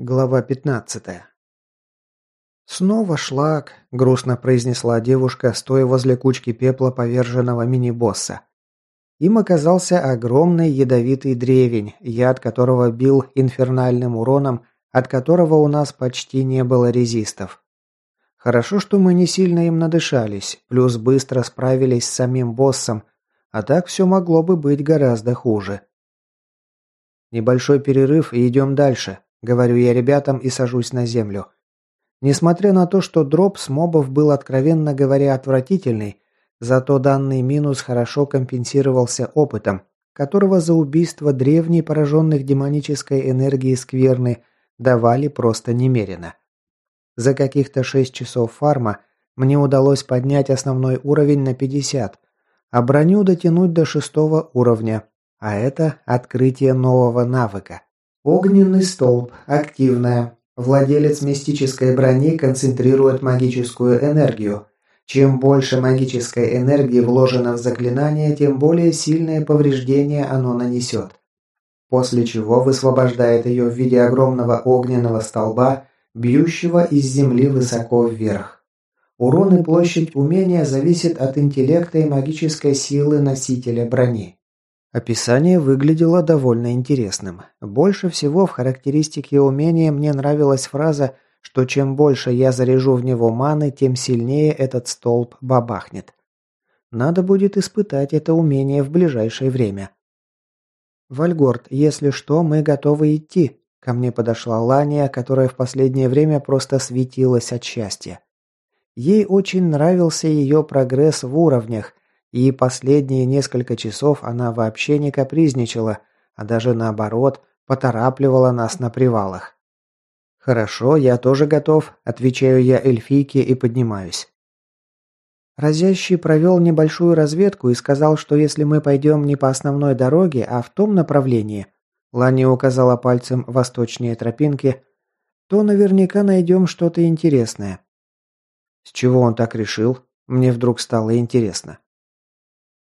Глава 15. «Снова шлак», – грустно произнесла девушка, стоя возле кучки пепла поверженного мини-босса. Им оказался огромный ядовитый древень, яд которого бил инфернальным уроном, от которого у нас почти не было резистов. Хорошо, что мы не сильно им надышались, плюс быстро справились с самим боссом, а так все могло бы быть гораздо хуже. Небольшой перерыв и идем дальше, Говорю я ребятам и сажусь на землю. Несмотря на то, что дроп с мобов был, откровенно говоря, отвратительный, зато данный минус хорошо компенсировался опытом, которого за убийство древней пораженных демонической энергией скверны давали просто немерено. За каких-то 6 часов фарма мне удалось поднять основной уровень на 50, а броню дотянуть до шестого уровня, а это открытие нового навыка. Огненный столб. Активная. Владелец мистической брони концентрирует магическую энергию. Чем больше магической энергии вложено в заклинание, тем более сильное повреждение оно нанесет. После чего высвобождает ее в виде огромного огненного столба, бьющего из земли высоко вверх. Урон и площадь умения зависит от интеллекта и магической силы носителя брони. Описание выглядело довольно интересным. Больше всего в характеристике умения мне нравилась фраза, что чем больше я заряжу в него маны, тем сильнее этот столб бабахнет. Надо будет испытать это умение в ближайшее время. «Вальгорд, если что, мы готовы идти», – ко мне подошла Лания, которая в последнее время просто светилась от счастья. Ей очень нравился ее прогресс в уровнях, и последние несколько часов она вообще не капризничала, а даже наоборот, поторапливала нас на привалах. «Хорошо, я тоже готов», – отвечаю я эльфийке и поднимаюсь. Разящий провел небольшую разведку и сказал, что если мы пойдем не по основной дороге, а в том направлении, Лани указала пальцем восточнее тропинки, то наверняка найдем что-то интересное. С чего он так решил? Мне вдруг стало интересно.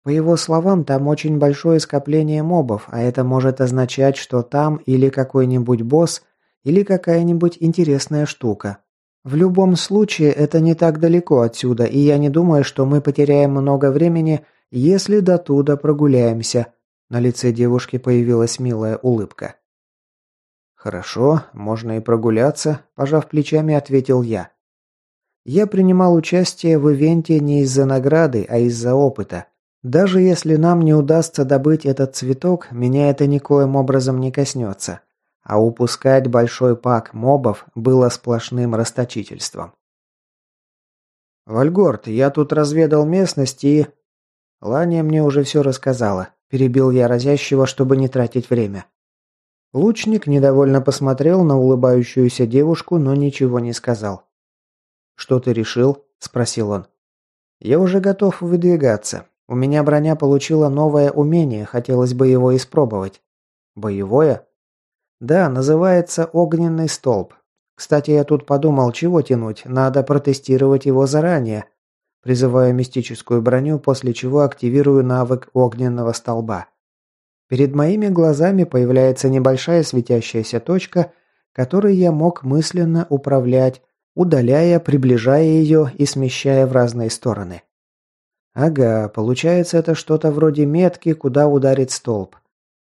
По его словам, там очень большое скопление мобов, а это может означать, что там или какой-нибудь босс, или какая-нибудь интересная штука. В любом случае, это не так далеко отсюда, и я не думаю, что мы потеряем много времени, если до туда прогуляемся. На лице девушки появилась милая улыбка. «Хорошо, можно и прогуляться», – пожав плечами, ответил я. Я принимал участие в ивенте не из-за награды, а из-за опыта. Даже если нам не удастся добыть этот цветок, меня это никоим образом не коснется. А упускать большой пак мобов было сплошным расточительством. «Вальгорд, я тут разведал местность и...» Ланя мне уже все рассказала. Перебил я разящего, чтобы не тратить время. Лучник недовольно посмотрел на улыбающуюся девушку, но ничего не сказал. «Что ты решил?» – спросил он. «Я уже готов выдвигаться. У меня броня получила новое умение, хотелось бы его испробовать. Боевое? Да, называется огненный столб. Кстати, я тут подумал, чего тянуть, надо протестировать его заранее. Призываю мистическую броню, после чего активирую навык огненного столба. Перед моими глазами появляется небольшая светящаяся точка, которой я мог мысленно управлять, удаляя, приближая ее и смещая в разные стороны. Ага, получается это что-то вроде метки, куда ударит столб.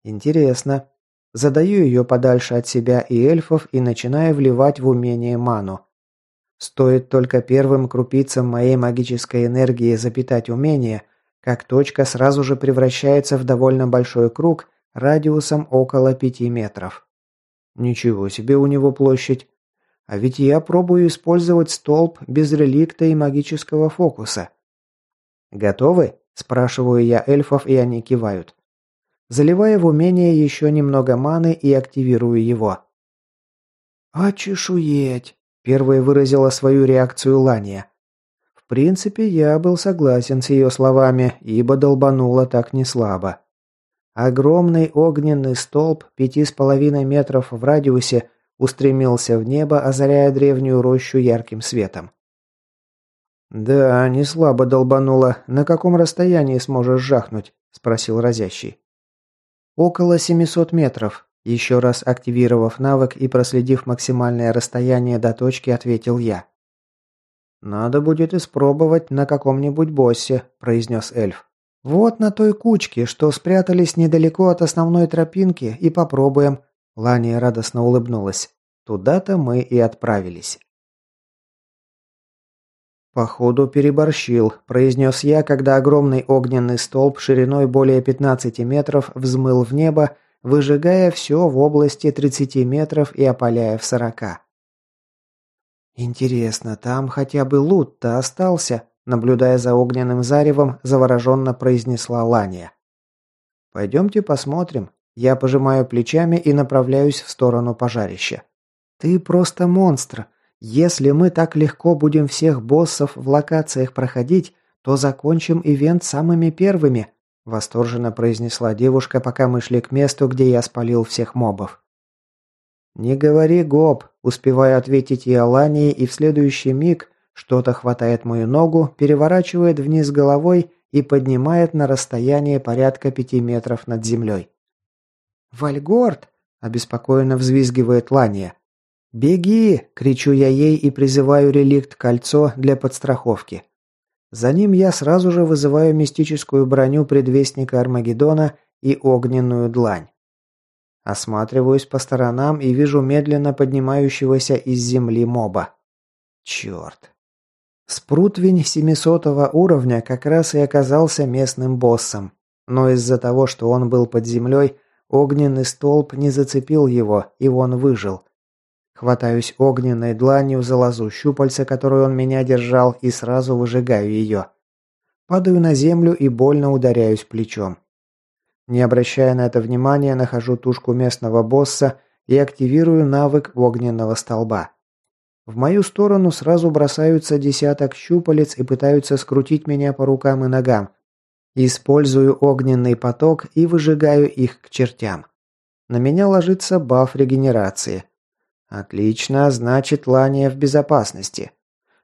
Интересно. Задаю ее подальше от себя и эльфов и начинаю вливать в умение ману. Стоит только первым крупицам моей магической энергии запитать умение, как точка сразу же превращается в довольно большой круг радиусом около пяти метров. Ничего себе у него площадь. А ведь я пробую использовать столб без реликта и магического фокуса. «Готовы?» – спрашиваю я эльфов, и они кивают. Заливая в умение еще немного маны и активирую его. «А чешуеть!» – первой выразила свою реакцию Лания. В принципе, я был согласен с ее словами, ибо долбануло так не слабо. Огромный огненный столб пяти с половиной метров в радиусе устремился в небо, озаряя древнюю рощу ярким светом. «Да, не слабо долбануло. На каком расстоянии сможешь жахнуть?» – спросил разящий. «Около 700 метров. Еще раз активировав навык и проследив максимальное расстояние до точки, ответил я. «Надо будет испробовать на каком-нибудь боссе», – произнес эльф. «Вот на той кучке, что спрятались недалеко от основной тропинки, и попробуем». Лания радостно улыбнулась. Туда-то мы и отправились. «Походу переборщил», – произнес я, когда огромный огненный столб шириной более 15 метров взмыл в небо, выжигая все в области 30 метров и опаляя в 40. «Интересно, там хотя бы лут-то остался?» Наблюдая за огненным заревом, завороженно произнесла Лания. «Пойдемте посмотрим». Я пожимаю плечами и направляюсь в сторону пожарища. «Ты просто монстр. Если мы так легко будем всех боссов в локациях проходить, то закончим ивент самыми первыми», восторженно произнесла девушка, пока мы шли к месту, где я спалил всех мобов. «Не говори, гоп!» – успеваю ответить и Алании, и в следующий миг что-то хватает мою ногу, переворачивает вниз головой и поднимает на расстояние порядка пяти метров над землей. «Вальгорд!» – обеспокоенно взвизгивает Лания. «Беги!» – кричу я ей и призываю реликт кольцо для подстраховки. За ним я сразу же вызываю мистическую броню предвестника Армагеддона и огненную длань. Осматриваюсь по сторонам и вижу медленно поднимающегося из земли моба. Черт. Спрутвень 700 уровня как раз и оказался местным боссом. Но из-за того, что он был под землей, огненный столб не зацепил его, и он выжил. Хватаюсь огненной дланью за лозу щупальца, которую он меня держал, и сразу выжигаю ее. Падаю на землю и больно ударяюсь плечом. Не обращая на это внимания, нахожу тушку местного босса и активирую навык огненного столба. В мою сторону сразу бросаются десяток щупалец и пытаются скрутить меня по рукам и ногам. Использую огненный поток и выжигаю их к чертям. На меня ложится баф регенерации. Отлично, значит, Лания в безопасности.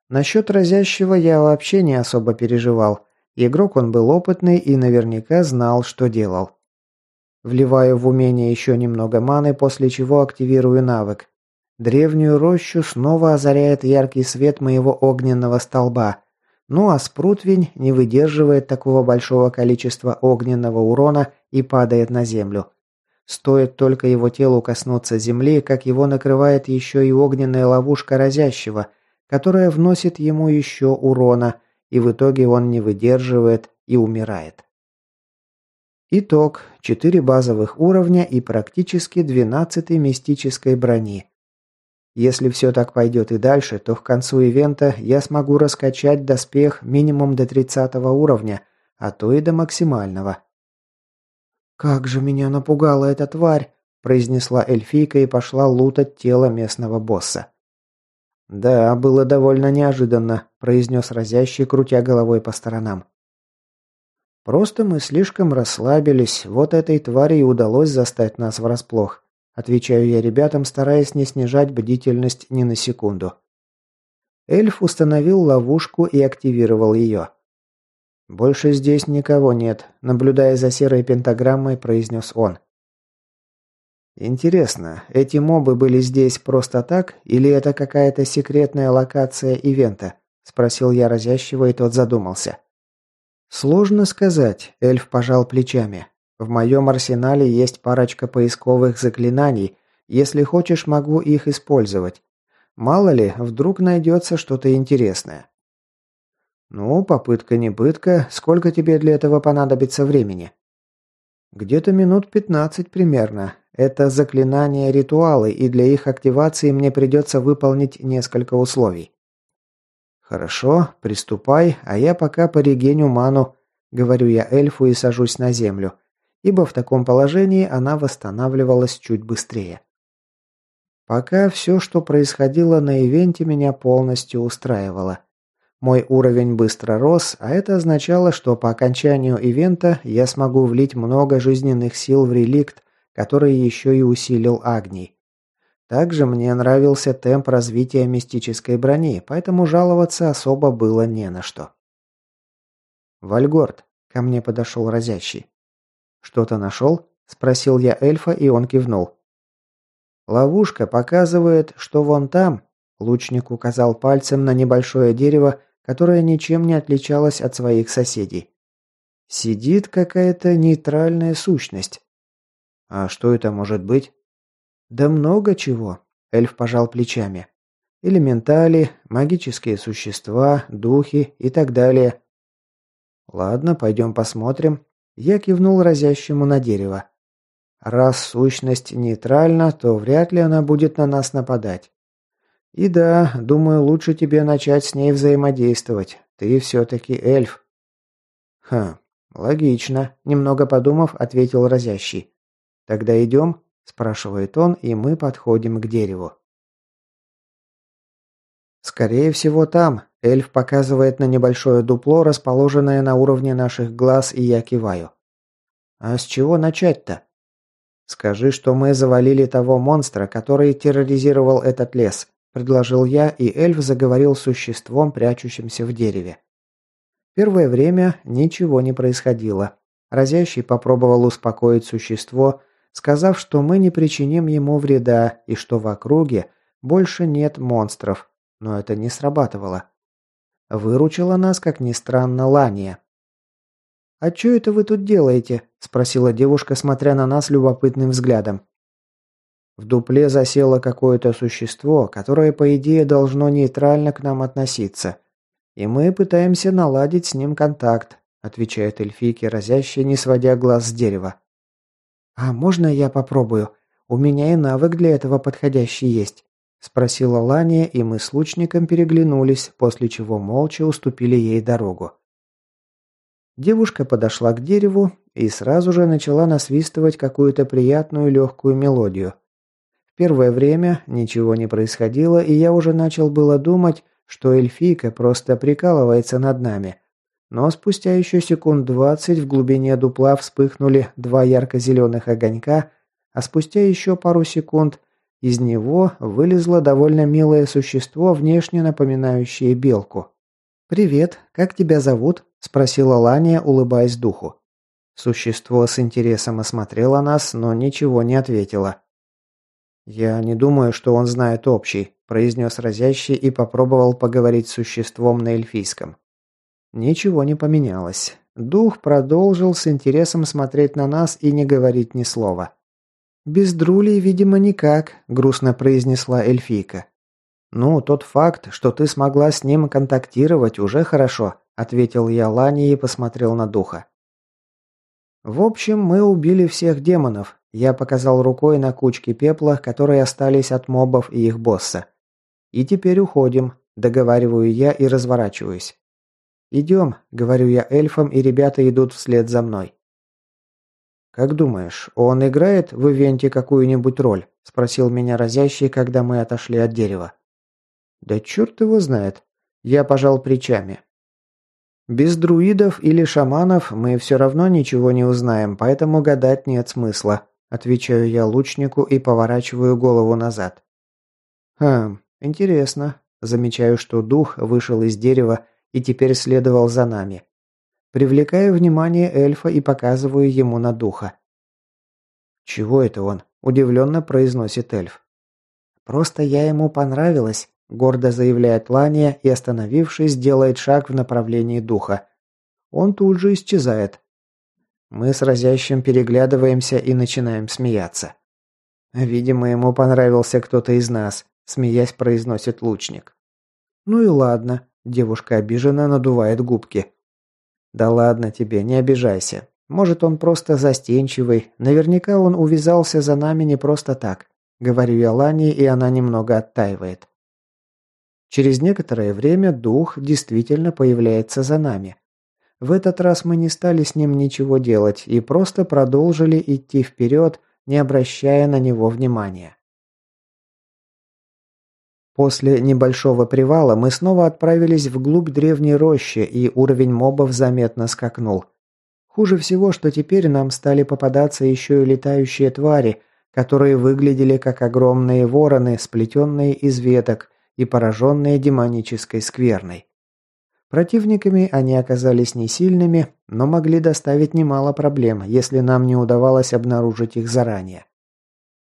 Насчет разящего я вообще не особо переживал. Игрок он был опытный и наверняка знал, что делал. Вливаю в умение еще немного маны, после чего активирую навык. Древнюю рощу снова озаряет яркий свет моего огненного столба. Ну а спрутвень не выдерживает такого большого количества огненного урона и падает на землю. Стоит только его телу коснуться земли, как его накрывает еще и огненная ловушка разящего, которая вносит ему еще урона, и в итоге он не выдерживает и умирает. Итог. 4 базовых уровня и практически 12 мистической брони. Если все так пойдет и дальше, то к концу ивента я смогу раскачать доспех минимум до 30 уровня, а то и до максимального. «Как же меня напугала эта тварь!» – произнесла эльфийка и пошла лутать тело местного босса. «Да, было довольно неожиданно», – произнес разящий, крутя головой по сторонам. Просто мы слишком расслабились, вот этой твари и удалось застать нас врасплох. Отвечаю я ребятам, стараясь не снижать бдительность ни на секунду. Эльф установил ловушку и активировал ее. «Больше здесь никого нет», – наблюдая за серой пентаграммой, произнес он. «Интересно, эти мобы были здесь просто так, или это какая-то секретная локация ивента?» – спросил я разящего, и тот задумался. «Сложно сказать», – эльф пожал плечами. «В моем арсенале есть парочка поисковых заклинаний. Если хочешь, могу их использовать. Мало ли, вдруг найдется что-то интересное». «Ну, попытка не пытка. Сколько тебе для этого понадобится времени?» «Где-то минут пятнадцать примерно. Это заклинания-ритуалы, и для их активации мне придется выполнить несколько условий». «Хорошо, приступай, а я пока порегеню ману», — говорю я эльфу и сажусь на землю, ибо в таком положении она восстанавливалась чуть быстрее. Пока все, что происходило на ивенте, меня полностью устраивало. Мой уровень быстро рос, а это означало, что по окончанию ивента я смогу влить много жизненных сил в реликт, который еще и усилил Агний. Также мне нравился темп развития мистической брони, поэтому жаловаться особо было не на что. «Вальгорд», — ко мне подошел разящий. «Что-то нашел?» – спросил я эльфа, и он кивнул. Ловушка показывает, что вон там, лучник указал пальцем на небольшое дерево, которое ничем не отличалось от своих соседей. Сидит какая-то нейтральная сущность. А что это может быть? Да много чего, эльф пожал плечами. Элементали, магические существа, духи и так далее. Ладно, пойдем посмотрим. Я кивнул разящему на дерево. Раз сущность нейтральна, то вряд ли она будет на нас нападать. И да, думаю, лучше тебе начать с ней взаимодействовать. Ты все-таки эльф. Хм, логично. Немного подумав, ответил разящий. Тогда идем? Спрашивает он, и мы подходим к дереву. Скорее всего там. Эльф показывает на небольшое дупло, расположенное на уровне наших глаз, и я киваю. А с чего начать-то? Скажи, что мы завалили того монстра, который терроризировал этот лес предложил я, и эльф заговорил с существом, прячущимся в дереве. Первое время ничего не происходило. Разящий попробовал успокоить существо, сказав, что мы не причиним ему вреда и что в округе больше нет монстров, но это не срабатывало. Выручила нас, как ни странно, Лания. «А что это вы тут делаете?» – спросила девушка, смотря на нас любопытным взглядом. В дупле засело какое-то существо, которое, по идее, должно нейтрально к нам относиться. И мы пытаемся наладить с ним контакт, отвечает эльфийки, разящая, не сводя глаз с дерева. «А можно я попробую? У меня и навык для этого подходящий есть», спросила Лания, и мы с лучником переглянулись, после чего молча уступили ей дорогу. Девушка подошла к дереву и сразу же начала насвистывать какую-то приятную легкую мелодию – Первое время ничего не происходило, и я уже начал было думать, что эльфийка просто прикалывается над нами. Но спустя еще секунд двадцать в глубине дупла вспыхнули два ярко-зеленых огонька, а спустя еще пару секунд из него вылезло довольно милое существо, внешне напоминающее белку. «Привет, как тебя зовут?» – спросила Лания, улыбаясь духу. Существо с интересом осмотрело нас, но ничего не ответило. «Я не думаю, что он знает общий», – произнес разящий и попробовал поговорить с существом на эльфийском. Ничего не поменялось. Дух продолжил с интересом смотреть на нас и не говорить ни слова. «Без друлей, видимо, никак», – грустно произнесла эльфийка. «Ну, тот факт, что ты смогла с ним контактировать, уже хорошо», – ответил я Лане и посмотрел на духа. «В общем, мы убили всех демонов, я показал рукой на кучки пепла, которые остались от мобов и их босса. «И теперь уходим», – договариваю я и разворачиваюсь. «Идем», – говорю я эльфам, и ребята идут вслед за мной. «Как думаешь, он играет в ивенте какую-нибудь роль?» – спросил меня разящий, когда мы отошли от дерева. «Да черт его знает». Я пожал плечами. «Без друидов или шаманов мы все равно ничего не узнаем, поэтому гадать нет смысла. Отвечаю я лучнику и поворачиваю голову назад. Хм, интересно. Замечаю, что дух вышел из дерева и теперь следовал за нами. Привлекаю внимание эльфа и показываю ему на духа. «Чего это он?» – удивленно произносит эльф. «Просто я ему понравилась», – гордо заявляет Лания и, остановившись, делает шаг в направлении духа. Он тут же исчезает. Мы с разящим переглядываемся и начинаем смеяться. «Видимо, ему понравился кто-то из нас», – смеясь произносит лучник. «Ну и ладно», – девушка обиженно надувает губки. «Да ладно тебе, не обижайся. Может, он просто застенчивый. Наверняка он увязался за нами не просто так», – говорю я Лане, и она немного оттаивает. Через некоторое время дух действительно появляется за нами. В этот раз мы не стали с ним ничего делать и просто продолжили идти вперед, не обращая на него внимания. После небольшого привала мы снова отправились вглубь древней рощи, и уровень мобов заметно скакнул. Хуже всего, что теперь нам стали попадаться еще и летающие твари, которые выглядели как огромные вороны, сплетенные из веток и пораженные демонической скверной. Противниками они оказались не сильными, но могли доставить немало проблем, если нам не удавалось обнаружить их заранее.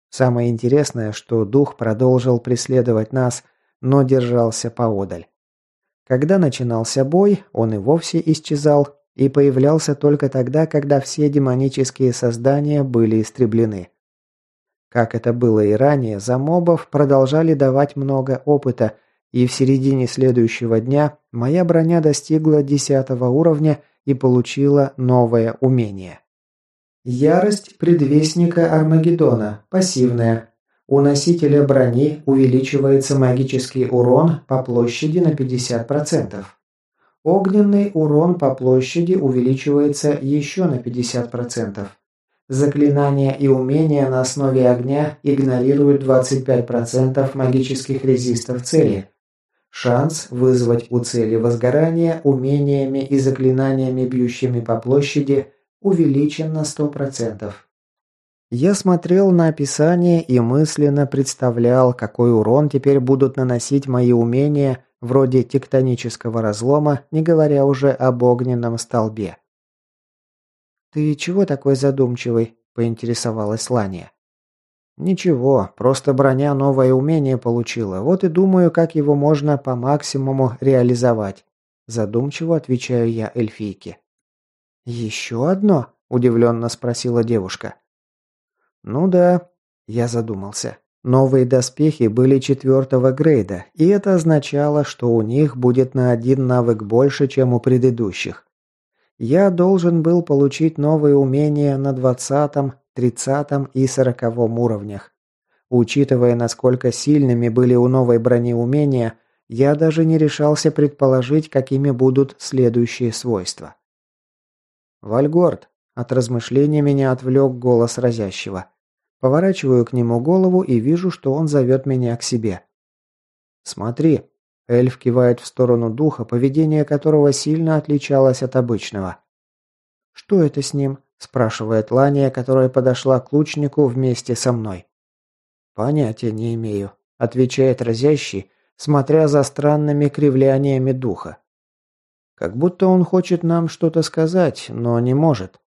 Самое интересное, что дух продолжил преследовать нас, но держался поодаль. Когда начинался бой, он и вовсе исчезал и появлялся только тогда, когда все демонические создания были истреблены. Как это было и ранее, за мобов продолжали давать много опыта, и в середине следующего дня моя броня достигла 10 уровня и получила новое умение. Ярость предвестника Армагеддона. Пассивная. У носителя брони увеличивается магический урон по площади на 50%. Огненный урон по площади увеличивается еще на 50%. Заклинания и умения на основе огня игнорируют 25% магических резистов цели. Шанс вызвать у цели возгорание умениями и заклинаниями, бьющими по площади – увеличен на 100%. Я смотрел на описание и мысленно представлял, какой урон теперь будут наносить мои умения вроде тектонического разлома, не говоря уже об огненном столбе. «Ты чего такой задумчивый?» – поинтересовалась Лания. «Ничего, просто броня новое умение получила, вот и думаю, как его можно по максимуму реализовать», – задумчиво отвечаю я эльфийке. «Еще одно?» – удивленно спросила девушка. «Ну да», – я задумался. Новые доспехи были четвертого грейда, и это означало, что у них будет на один навык больше, чем у предыдущих. Я должен был получить новые умения на двадцатом, тридцатом и сороковом уровнях. Учитывая, насколько сильными были у новой брони умения, я даже не решался предположить, какими будут следующие свойства. «Вальгорд!» От размышления меня отвлек голос разящего. Поворачиваю к нему голову и вижу, что он зовет меня к себе. «Смотри!» Эльф кивает в сторону духа, поведение которого сильно отличалось от обычного. «Что это с ним?» – спрашивает Лания, которая подошла к лучнику вместе со мной. «Понятия не имею», – отвечает разящий, смотря за странными кривляниями духа. Как будто он хочет нам что-то сказать, но не может.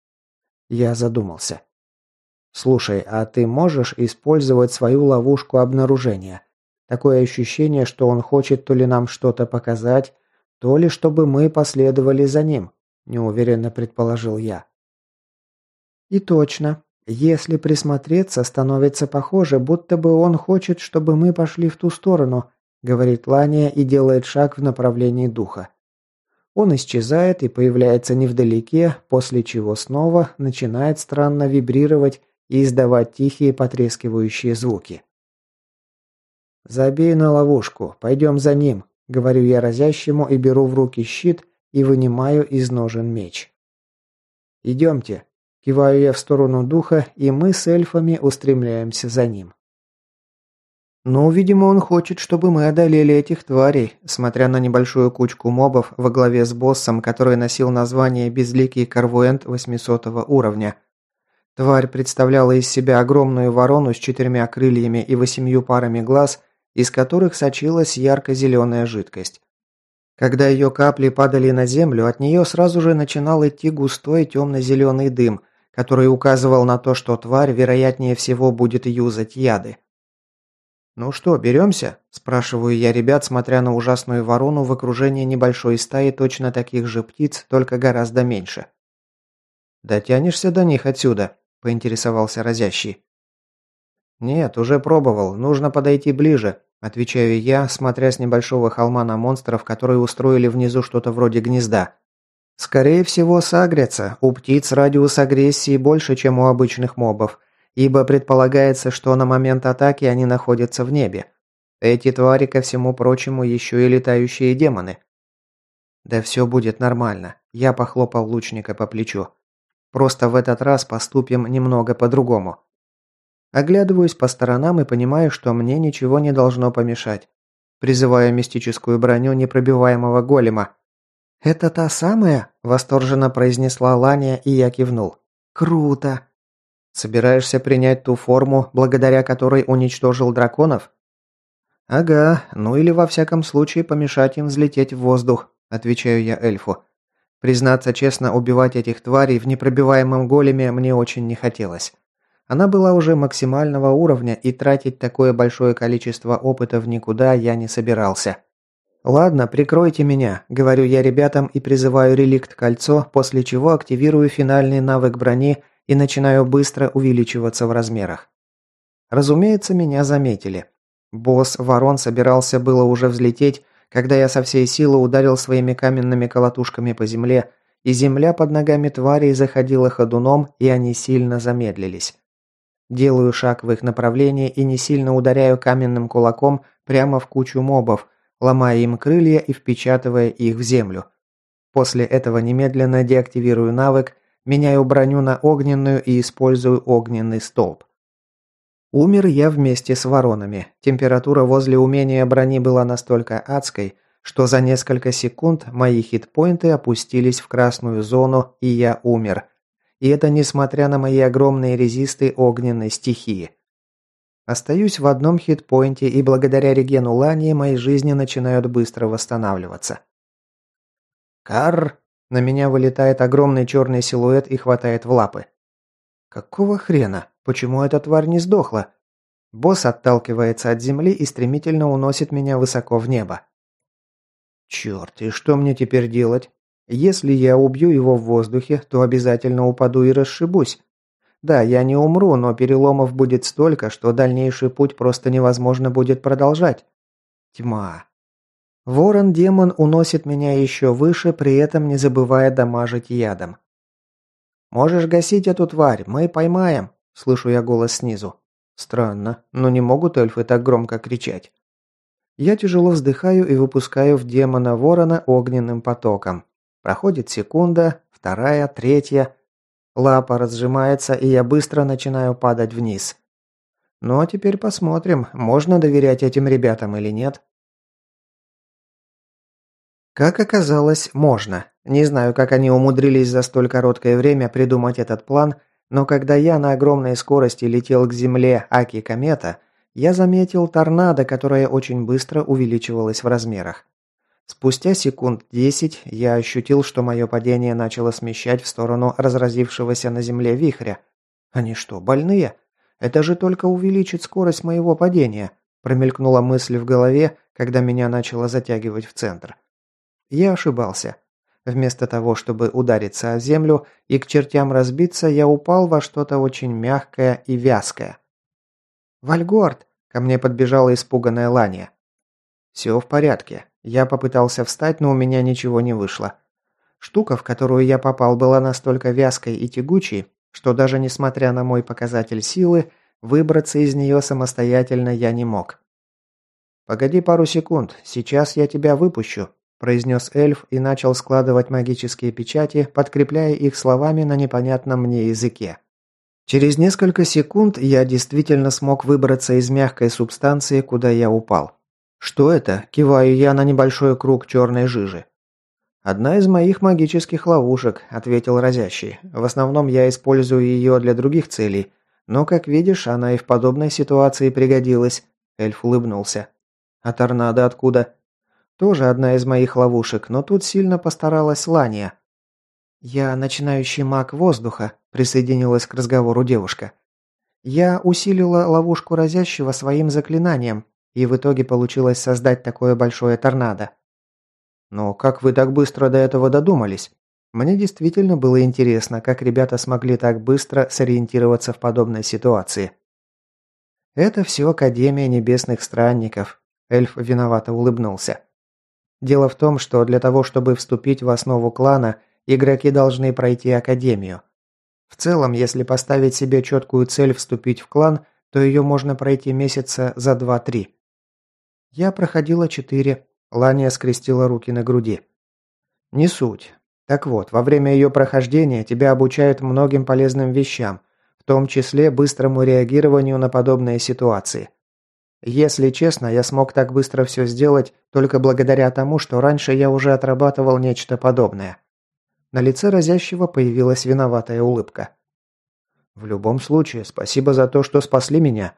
Я задумался. Слушай, а ты можешь использовать свою ловушку обнаружения? Такое ощущение, что он хочет то ли нам что-то показать, то ли чтобы мы последовали за ним, неуверенно предположил я. И точно. Если присмотреться, становится похоже, будто бы он хочет, чтобы мы пошли в ту сторону, говорит Лания и делает шаг в направлении духа. Он исчезает и появляется невдалеке, после чего снова начинает странно вибрировать и издавать тихие потрескивающие звуки. «Забей на ловушку, пойдем за ним», — говорю я разящему и беру в руки щит и вынимаю из ножен меч. «Идемте», — киваю я в сторону духа, и мы с эльфами устремляемся за ним. «Ну, видимо, он хочет, чтобы мы одолели этих тварей», смотря на небольшую кучку мобов во главе с боссом, который носил название «Безликий Карвуэнт 800 уровня». Тварь представляла из себя огромную ворону с четырьмя крыльями и восемью парами глаз, из которых сочилась ярко-зеленая жидкость. Когда ее капли падали на землю, от нее сразу же начинал идти густой темно-зеленый дым, который указывал на то, что тварь, вероятнее всего, будет юзать яды. «Ну что, беремся?» – спрашиваю я ребят, смотря на ужасную ворону в окружении небольшой стаи точно таких же птиц, только гораздо меньше. «Дотянешься до них отсюда?» – поинтересовался разящий. «Нет, уже пробовал. Нужно подойти ближе», – отвечаю я, смотря с небольшого холма на монстров, которые устроили внизу что-то вроде гнезда. «Скорее всего, сагрятся. У птиц радиус агрессии больше, чем у обычных мобов ибо предполагается, что на момент атаки они находятся в небе. Эти твари, ко всему прочему, еще и летающие демоны. Да все будет нормально. Я похлопал лучника по плечу. Просто в этот раз поступим немного по-другому. Оглядываюсь по сторонам и понимаю, что мне ничего не должно помешать. Призываю мистическую броню непробиваемого голема. «Это та самая?» – восторженно произнесла Лания, и я кивнул. «Круто!» Собираешься принять ту форму, благодаря которой уничтожил драконов? Ага, ну или во всяком случае помешать им взлететь в воздух, отвечаю я эльфу. Признаться честно, убивать этих тварей в непробиваемом големе мне очень не хотелось. Она была уже максимального уровня, и тратить такое большое количество опыта в никуда я не собирался. «Ладно, прикройте меня», – говорю я ребятам и призываю реликт кольцо, после чего активирую финальный навык брони и начинаю быстро увеличиваться в размерах. Разумеется, меня заметили. Босс Ворон собирался было уже взлететь, когда я со всей силы ударил своими каменными колотушками по земле, и земля под ногами тварей заходила ходуном, и они сильно замедлились. Делаю шаг в их направлении и не сильно ударяю каменным кулаком прямо в кучу мобов, ломая им крылья и впечатывая их в землю. После этого немедленно деактивирую навык, меняю броню на огненную и использую огненный столб. Умер я вместе с воронами. Температура возле умения брони была настолько адской, что за несколько секунд мои хитпоинты опустились в красную зону, и я умер, и это несмотря на мои огромные резисты огненной стихии. Остаюсь в одном хитпоинте, и благодаря регену Лании мои жизни начинают быстро восстанавливаться. Кар! На меня вылетает огромный черный силуэт и хватает в лапы. Какого хрена? Почему эта тварь не сдохла? Босс отталкивается от земли и стремительно уносит меня высоко в небо. Черт, и что мне теперь делать? Если я убью его в воздухе, то обязательно упаду и расшибусь. Да, я не умру, но переломов будет столько, что дальнейший путь просто невозможно будет продолжать. Тьма. Ворон-демон уносит меня еще выше, при этом не забывая дамажить ядом. «Можешь гасить эту тварь, мы поймаем», – слышу я голос снизу. Странно, но не могут эльфы так громко кричать. Я тяжело вздыхаю и выпускаю в демона ворона огненным потоком. Проходит секунда, вторая, третья. Лапа разжимается, и я быстро начинаю падать вниз. Ну а теперь посмотрим, можно доверять этим ребятам или нет. Как оказалось, можно. Не знаю, как они умудрились за столь короткое время придумать этот план, но когда я на огромной скорости летел к земле Аки-комета, я заметил торнадо, которое очень быстро увеличивалось в размерах. Спустя секунд десять я ощутил, что мое падение начало смещать в сторону разразившегося на земле вихря. Они что, больные? Это же только увеличит скорость моего падения, промелькнула мысль в голове, когда меня начало затягивать в центр. Я ошибался. Вместо того, чтобы удариться о землю и к чертям разбиться, я упал во что-то очень мягкое и вязкое. «Вальгорд!» – ко мне подбежала испуганная Ланя. «Все в порядке. Я попытался встать, но у меня ничего не вышло. Штука, в которую я попал, была настолько вязкой и тягучей, что даже несмотря на мой показатель силы, выбраться из нее самостоятельно я не мог. «Погоди пару секунд, сейчас я тебя выпущу», – произнес эльф и начал складывать магические печати, подкрепляя их словами на непонятном мне языке. Через несколько секунд я действительно смог выбраться из мягкой субстанции, куда я упал. «Что это?» – киваю я на небольшой круг черной жижи. «Одна из моих магических ловушек», – ответил разящий. «В основном я использую ее для других целей, но, как видишь, она и в подобной ситуации пригодилась», – эльф улыбнулся. «А торнадо откуда?» «Тоже одна из моих ловушек, но тут сильно постаралась Лания». «Я начинающий маг воздуха», – присоединилась к разговору девушка. «Я усилила ловушку разящего своим заклинанием, и в итоге получилось создать такое большое торнадо. Но как вы так быстро до этого додумались? Мне действительно было интересно, как ребята смогли так быстро сориентироваться в подобной ситуации. Это все Академия Небесных Странников. Эльф виновато улыбнулся. Дело в том, что для того, чтобы вступить в основу клана, игроки должны пройти Академию. В целом, если поставить себе четкую цель вступить в клан, то ее можно пройти месяца за 2-3. Я проходила четыре. Лания скрестила руки на груди. Не суть. Так вот, во время ее прохождения тебя обучают многим полезным вещам, в том числе быстрому реагированию на подобные ситуации. Если честно, я смог так быстро все сделать только благодаря тому, что раньше я уже отрабатывал нечто подобное. На лице разящего появилась виноватая улыбка. «В любом случае, спасибо за то, что спасли меня.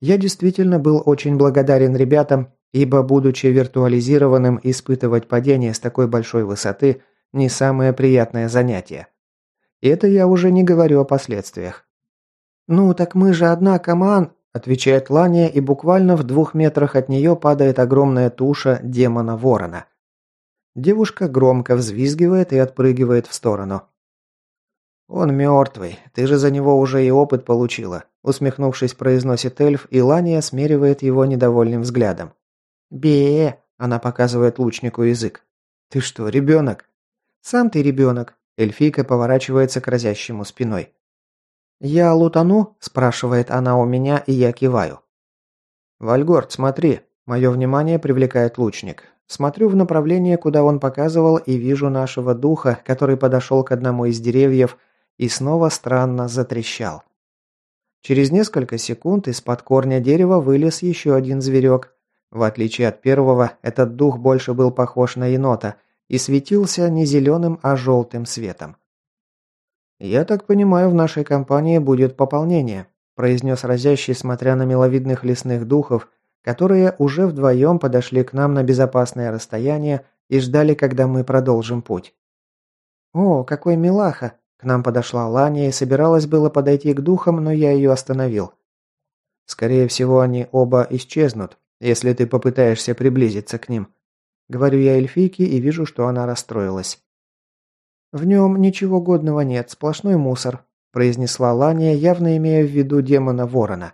Я действительно был очень благодарен ребятам, ибо, будучи виртуализированным, испытывать падение с такой большой высоты – не самое приятное занятие. И это я уже не говорю о последствиях. «Ну, так мы же одна команда», – отвечает Лания, и буквально в двух метрах от нее падает огромная туша демона-ворона. Девушка громко взвизгивает и отпрыгивает в сторону. «Он мертвый. Ты же за него уже и опыт получила», – усмехнувшись, произносит эльф, и Лания смеривает его недовольным взглядом. бе она показывает лучнику язык. «Ты что, ребенок?» «Сам ты ребенок», – эльфийка поворачивается к разящему спиной. «Я лутану?» – спрашивает она у меня, и я киваю. «Вальгорд, смотри!» – мое внимание привлекает лучник. Смотрю в направление, куда он показывал, и вижу нашего духа, который подошел к одному из деревьев и снова странно затрещал. Через несколько секунд из-под корня дерева вылез еще один зверек. В отличие от первого, этот дух больше был похож на енота и светился не зеленым, а желтым светом. «Я так понимаю, в нашей компании будет пополнение», произнес разящий, смотря на миловидных лесных духов, которые уже вдвоем подошли к нам на безопасное расстояние и ждали, когда мы продолжим путь. «О, какой милаха!» К нам подошла Ланя и собиралась было подойти к духам, но я ее остановил. «Скорее всего, они оба исчезнут, если ты попытаешься приблизиться к ним». Говорю я эльфийке и вижу, что она расстроилась. «В нем ничего годного нет, сплошной мусор», произнесла Лания, явно имея в виду демона Ворона.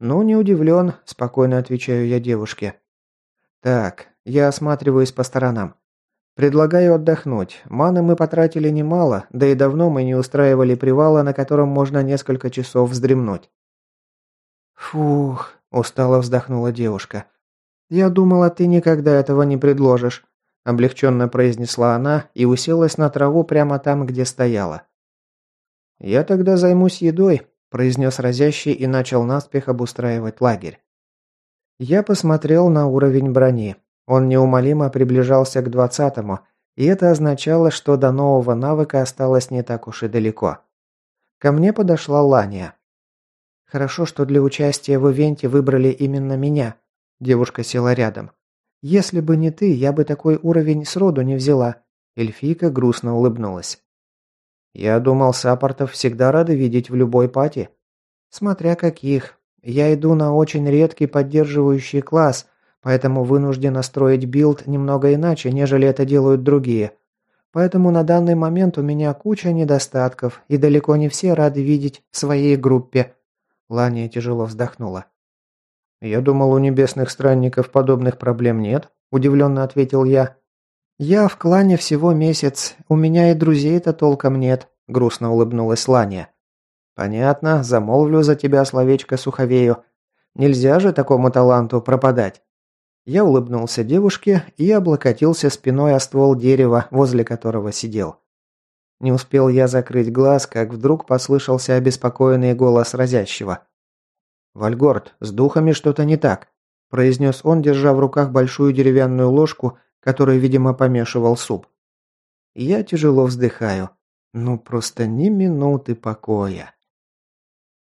«Ну, не удивлен», – спокойно отвечаю я девушке. «Так, я осматриваюсь по сторонам. Предлагаю отдохнуть. Маны мы потратили немало, да и давно мы не устраивали привала, на котором можно несколько часов вздремнуть». «Фух», – устало вздохнула девушка. «Я думала, ты никогда этого не предложишь. Облегченно произнесла она и уселась на траву прямо там, где стояла. «Я тогда займусь едой», – произнес разящий и начал наспех обустраивать лагерь. Я посмотрел на уровень брони. Он неумолимо приближался к двадцатому, и это означало, что до нового навыка осталось не так уж и далеко. Ко мне подошла Лания. «Хорошо, что для участия в ивенте выбрали именно меня». Девушка села рядом. «Если бы не ты, я бы такой уровень сроду не взяла». Эльфийка грустно улыбнулась. «Я думал, саппортов всегда рады видеть в любой пати». «Смотря каких. Я иду на очень редкий поддерживающий класс, поэтому вынужден строить билд немного иначе, нежели это делают другие. Поэтому на данный момент у меня куча недостатков, и далеко не все рады видеть в своей группе». Лания тяжело вздохнула. «Я думал, у небесных странников подобных проблем нет», – удивленно ответил я. «Я в клане всего месяц, у меня и друзей-то толком нет», – грустно улыбнулась Ланя. «Понятно, замолвлю за тебя словечко суховею. Нельзя же такому таланту пропадать». Я улыбнулся девушке и облокотился спиной о ствол дерева, возле которого сидел. Не успел я закрыть глаз, как вдруг послышался обеспокоенный голос разящего. «Вальгорд, с духами что-то не так», – произнес он, держа в руках большую деревянную ложку, которой, видимо, помешивал суп. Я тяжело вздыхаю. Ну, просто ни минуты покоя.